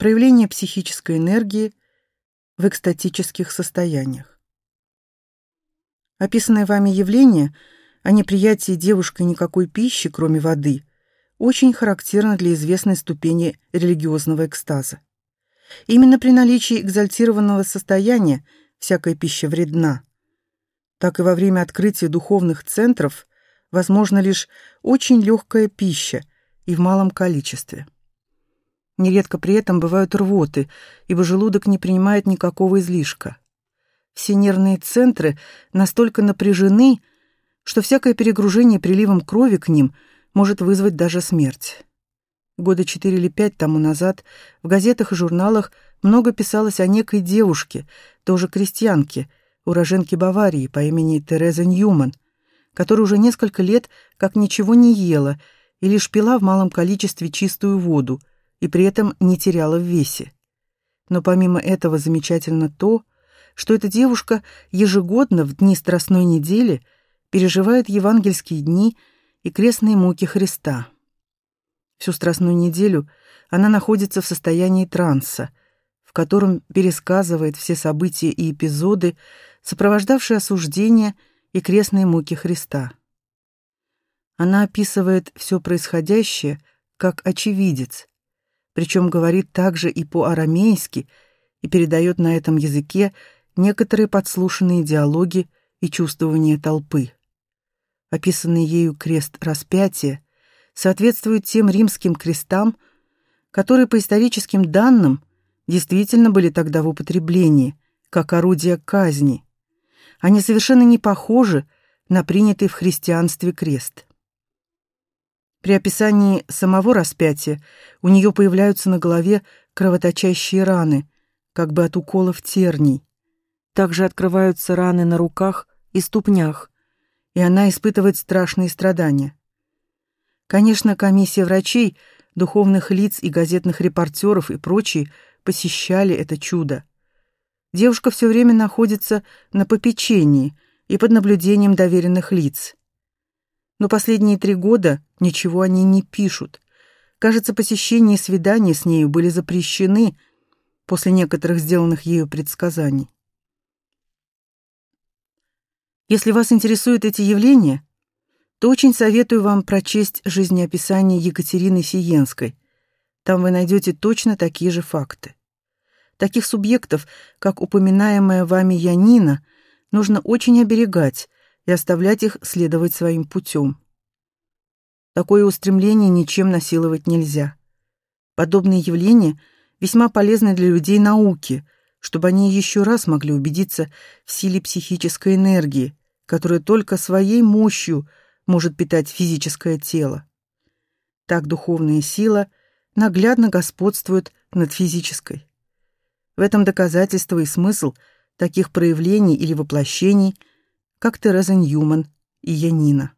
Проявление психической энергии в экстатических состояниях. Описанное вами явление о неприятии девушкой никакой пищи, кроме воды, очень характерно для известной ступени религиозного экстаза. Именно при наличии экзальтированного состояния всякая пища вредна. Так и во время открытия духовных центров возможна лишь очень легкая пища и в малом количестве. Нередко при этом бывают рвоты, ибо желудок не принимает никакого излишка. Все нервные центры настолько напряжены, что всякое перегружение приливом крови к ним может вызвать даже смерть. Года четыре или пять тому назад в газетах и журналах много писалось о некой девушке, тоже крестьянке, уроженке Баварии по имени Тереза Ньюман, которая уже несколько лет как ничего не ела и лишь пила в малом количестве чистую воду и при этом не теряла в весе. Но помимо этого замечательно то, что эта девушка ежегодно в дни Страстной недели переживает евангельские дни и крестные муки Христа. Всю Страстную неделю она находится в состоянии транса, в котором пересказывает все события и эпизоды, сопровождавшие осуждение и крестные муки Христа. Она описывает все происходящее как очевидец, причем говорит также и по-арамейски и передает на этом языке некоторые подслушанные диалоги и чувствования толпы. Описанный ею крест распятия соответствует тем римским крестам, которые по историческим данным действительно были тогда в употреблении, как орудия казни. Они совершенно не похожи на принятый в христианстве крест. При описании самого распятия у нее появляются на голове кровоточащие раны, как бы от уколов терний. Также открываются раны на руках и ступнях, и она испытывает страшные страдания. Конечно, комиссия врачей, духовных лиц и газетных репортеров и прочие посещали это чудо. Девушка все время находится на попечении и под наблюдением доверенных лиц. Но последние три года ничего они не пишут. Кажется, посещения и свидания с нею были запрещены после некоторых сделанных ею предсказаний. Если вас интересуют эти явления, то очень советую вам прочесть жизнеописание Екатерины Сиенской. Там вы найдете точно такие же факты. Таких субъектов, как упоминаемая вами Янина, нужно очень оберегать, и оставлять их следовать своим путем. Такое устремление ничем насиловать нельзя. Подобные явления весьма полезны для людей науки, чтобы они еще раз могли убедиться в силе психической энергии, которая только своей мощью может питать физическое тело. Так духовная сила наглядно господствует над физической. В этом доказательство и смысл таких проявлений или воплощений – как Тереза Ньюман и Янина.